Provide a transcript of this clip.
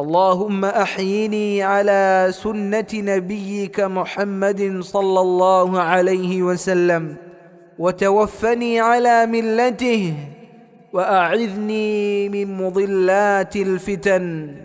اللهم أحيني على سنة نبيك محمد صلى الله عليه وسلم وتوفني على ملته وأعذني من مضلات الفتن.